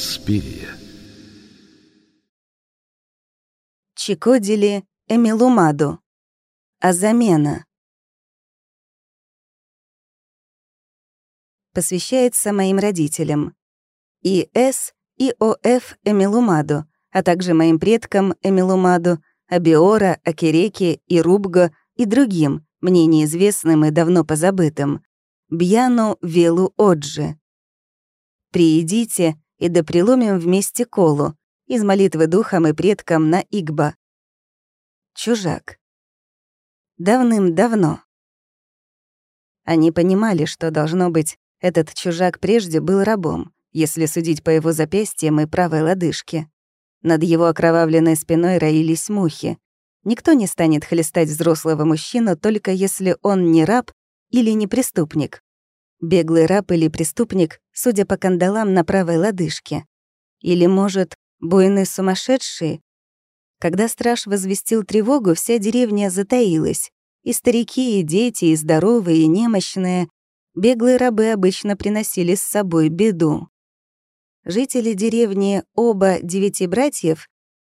Инспирия. Чикодили Эмилумаду. А замена. Посвящается моим родителям. И С. И О.Ф. Эмилумаду, а также моим предкам Эмилумаду, Абиора, Акереки, Ирубго и другим, мне неизвестным и давно позабытым. Бьяну Велу Оджи. Приидите и да приломим вместе колу из молитвы духам и предкам на Игба. Чужак. Давным-давно. Они понимали, что, должно быть, этот чужак прежде был рабом, если судить по его запястьям и правой лодыжке. Над его окровавленной спиной роились мухи. Никто не станет хлестать взрослого мужчину, только если он не раб или не преступник. Беглый раб или преступник, судя по кандалам на правой лодыжке. Или, может, буйный сумасшедший? Когда страж возвестил тревогу, вся деревня затаилась. И старики, и дети, и здоровые, и немощные. Беглые рабы обычно приносили с собой беду. Жители деревни Оба Девяти Братьев,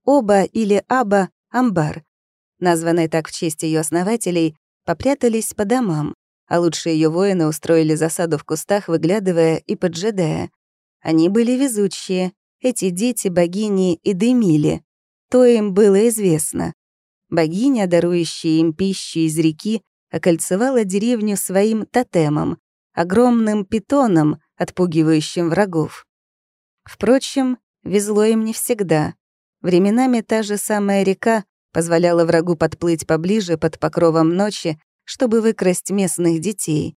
Оба или Аба Амбар, названной так в честь ее основателей, попрятались по домам а лучшие ее воины устроили засаду в кустах, выглядывая и поджидая. Они были везучие, эти дети богини и дымили. То им было известно. Богиня, дарующая им пищу из реки, окольцевала деревню своим тотемом, огромным питоном, отпугивающим врагов. Впрочем, везло им не всегда. Временами та же самая река позволяла врагу подплыть поближе под покровом ночи чтобы выкрасть местных детей.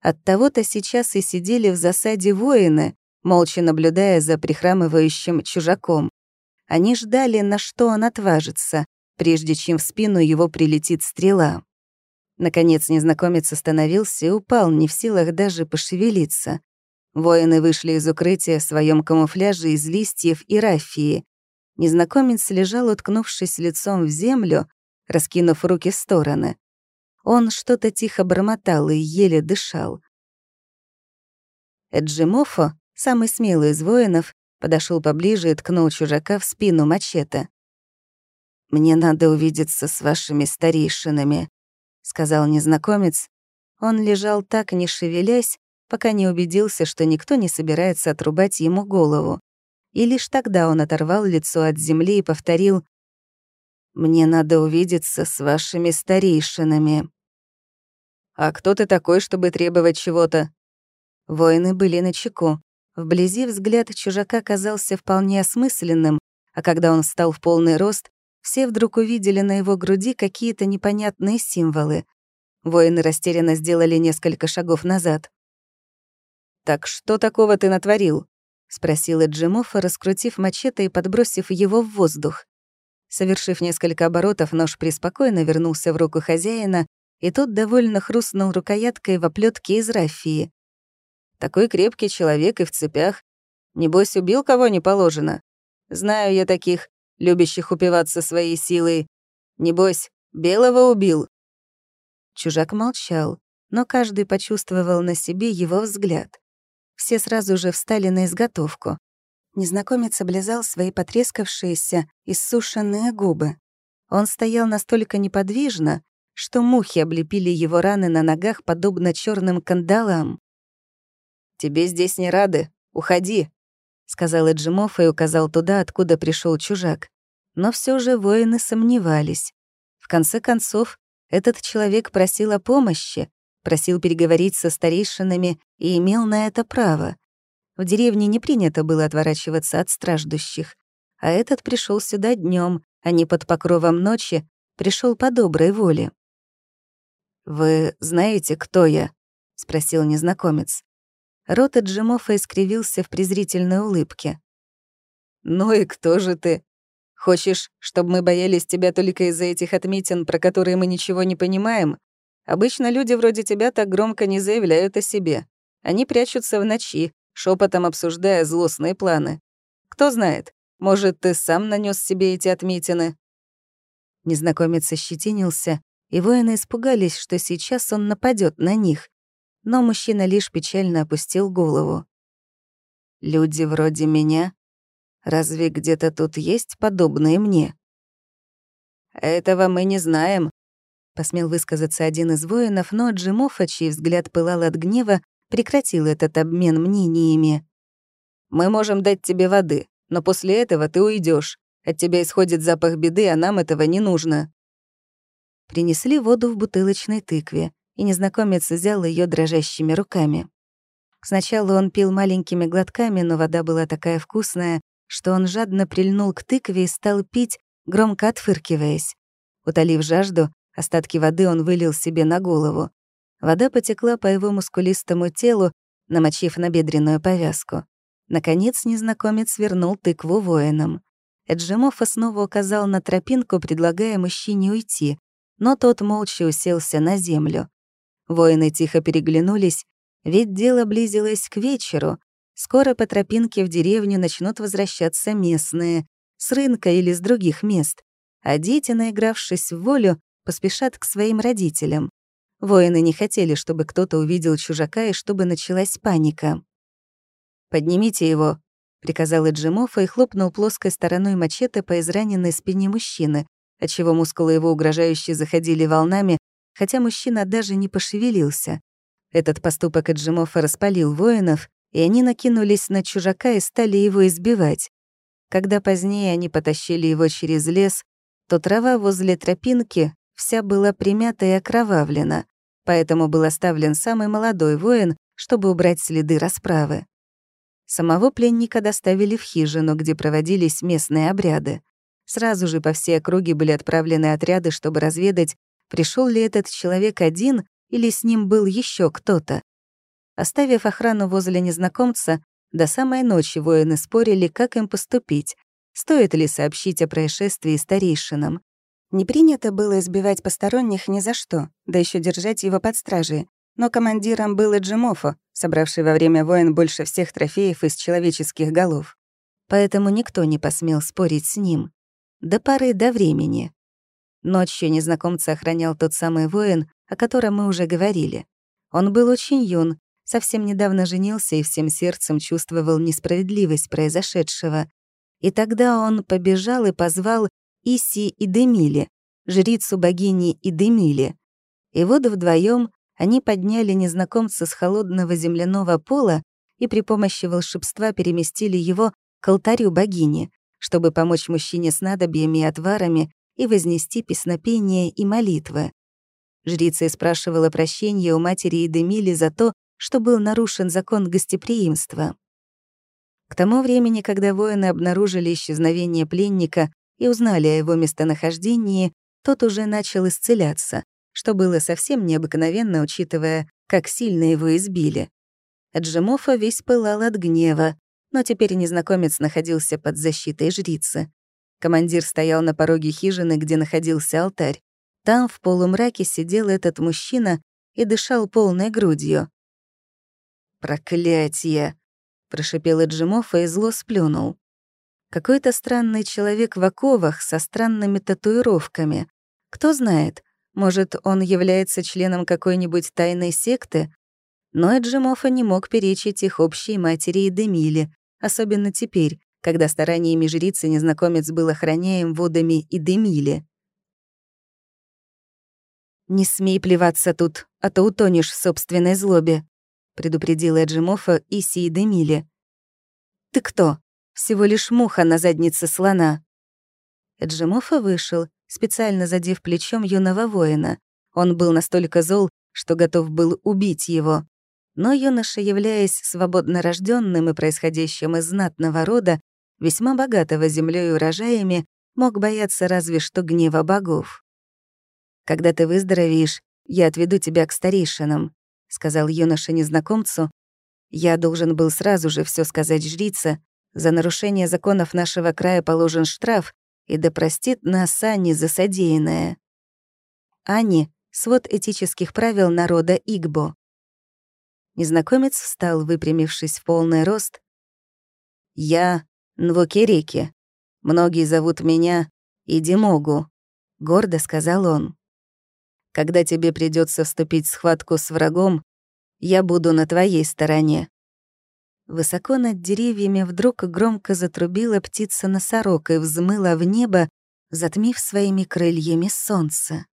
Оттого-то сейчас и сидели в засаде воины, молча наблюдая за прихрамывающим чужаком. Они ждали, на что он отважится, прежде чем в спину его прилетит стрела. Наконец незнакомец остановился и упал, не в силах даже пошевелиться. Воины вышли из укрытия в своем камуфляже из листьев и рафии. Незнакомец лежал, уткнувшись лицом в землю, раскинув руки в стороны. Он что-то тихо бормотал и еле дышал. Эджимофо, самый смелый из воинов, подошел поближе и ткнул чужака в спину мачете. «Мне надо увидеться с вашими старейшинами», — сказал незнакомец. Он лежал так, не шевелясь, пока не убедился, что никто не собирается отрубать ему голову. И лишь тогда он оторвал лицо от земли и повторил «Мне надо увидеться с вашими старейшинами». «А кто ты такой, чтобы требовать чего-то?» Воины были на чеку. Вблизи взгляд чужака казался вполне осмысленным, а когда он встал в полный рост, все вдруг увидели на его груди какие-то непонятные символы. Воины растерянно сделали несколько шагов назад. «Так что такого ты натворил?» — спросила Джимофа, раскрутив мачете и подбросив его в воздух. Совершив несколько оборотов, нож преспокойно вернулся в руку хозяина, и тот довольно хрустнул рукояткой в оплетке из рафии. Такой крепкий человек и в цепях. Небось, убил кого не положено. Знаю я таких, любящих упиваться своей силой. Небось, белого убил. Чужак молчал, но каждый почувствовал на себе его взгляд. Все сразу же встали на изготовку. Незнакомец облизал свои потрескавшиеся, иссушенные губы. Он стоял настолько неподвижно, что мухи облепили его раны на ногах, подобно черным кандалам. «Тебе здесь не рады. Уходи», — сказал Эджимов и указал туда, откуда пришел чужак. Но все же воины сомневались. В конце концов, этот человек просил о помощи, просил переговорить со старейшинами и имел на это право. В деревне не принято было отворачиваться от страждущих, а этот пришел сюда днем, а не под покровом ночи, пришел по доброй воле. «Вы знаете, кто я?» — спросил незнакомец. Рот Джимофа искривился в презрительной улыбке. «Ну и кто же ты? Хочешь, чтобы мы боялись тебя только из-за этих отметин, про которые мы ничего не понимаем? Обычно люди вроде тебя так громко не заявляют о себе. Они прячутся в ночи, шепотом обсуждая злостные планы. Кто знает, может, ты сам нанес себе эти отметины?» Незнакомец ощетинился и воины испугались, что сейчас он нападет на них. Но мужчина лишь печально опустил голову. «Люди вроде меня Разве где-то тут есть подобные мне?» «Этого мы не знаем», — посмел высказаться один из воинов, но Джимофа, чей взгляд пылал от гнева, прекратил этот обмен мнениями. «Мы можем дать тебе воды, но после этого ты уйдешь. От тебя исходит запах беды, а нам этого не нужно». Принесли воду в бутылочной тыкве, и незнакомец взял ее дрожащими руками. Сначала он пил маленькими глотками, но вода была такая вкусная, что он жадно прильнул к тыкве и стал пить, громко отфыркиваясь. Утолив жажду, остатки воды он вылил себе на голову. Вода потекла по его мускулистому телу, намочив набедренную повязку. Наконец незнакомец вернул тыкву воинам. Эджимофа снова указал на тропинку, предлагая мужчине уйти, но тот молча уселся на землю. Воины тихо переглянулись, ведь дело близилось к вечеру. Скоро по тропинке в деревню начнут возвращаться местные, с рынка или с других мест, а дети, наигравшись в волю, поспешат к своим родителям. Воины не хотели, чтобы кто-то увидел чужака и чтобы началась паника. «Поднимите его», — приказал Эджимофа и хлопнул плоской стороной мачете по израненной спине мужчины, отчего мускулы его угрожающе заходили волнами, хотя мужчина даже не пошевелился. Этот поступок Эджимофа распалил воинов, и они накинулись на чужака и стали его избивать. Когда позднее они потащили его через лес, то трава возле тропинки вся была примята и окровавлена, поэтому был оставлен самый молодой воин, чтобы убрать следы расправы. Самого пленника доставили в хижину, где проводились местные обряды. Сразу же по всей округе были отправлены отряды, чтобы разведать, пришел ли этот человек один или с ним был еще кто-то. Оставив охрану возле незнакомца, до самой ночи воины спорили, как им поступить, стоит ли сообщить о происшествии старейшинам. Не принято было избивать посторонних ни за что, да еще держать его под стражей. Но командиром был Эджимофо, собравший во время войн больше всех трофеев из человеческих голов. Поэтому никто не посмел спорить с ним. До поры до времени. Ночью незнакомца охранял тот самый воин, о котором мы уже говорили. Он был очень юн, совсем недавно женился и всем сердцем чувствовал несправедливость произошедшего. И тогда он побежал и позвал Иси и Демили, жрицу богини Идемили. И вот вдвоем они подняли незнакомца с холодного земляного пола и при помощи волшебства переместили его к алтарю богини, чтобы помочь мужчине с надобьями и отварами и вознести песнопения и молитвы. Жрица спрашивала прощения у матери Эдемили за то, что был нарушен закон гостеприимства. К тому времени, когда воины обнаружили исчезновение пленника и узнали о его местонахождении, тот уже начал исцеляться, что было совсем необыкновенно, учитывая, как сильно его избили. Джемофа весь пылал от гнева, но теперь незнакомец находился под защитой жрицы. Командир стоял на пороге хижины, где находился алтарь. Там в полумраке сидел этот мужчина и дышал полной грудью. «Проклятие!» — прошипел Эджимов и зло сплюнул. Какой-то странный человек в оковах со странными татуировками. Кто знает, может, он является членом какой-нибудь тайной секты? Но Эджимофа не мог перечить их общей матери и Демиле, особенно теперь, когда стараниями жрицы незнакомец был охраняем водами и Демиле. «Не смей плеваться тут, а то утонешь в собственной злобе», — предупредила Эджимофа Иси и Демиле. «Ты кто? Всего лишь муха на заднице слона». Эджимофа вышел, специально задев плечом юного воина. Он был настолько зол, что готов был убить его. Но юноша, являясь свободно рожденным и происходящим из знатного рода, весьма богатого землей и урожаями, мог бояться разве что гнева богов. Когда ты выздоровеешь, я отведу тебя к старейшинам», — сказал юноша незнакомцу. «Я должен был сразу же все сказать жрице. За нарушение законов нашего края положен штраф, и да простит нас Ани за содеянное». Ани — свод этических правил народа Игбо. Незнакомец встал, выпрямившись в полный рост. «Я Нвокереки. Многие зовут меня Идимогу», — гордо сказал он. Когда тебе придется вступить в схватку с врагом, я буду на твоей стороне». Высоко над деревьями вдруг громко затрубила птица-носорог и взмыла в небо, затмив своими крыльями солнце.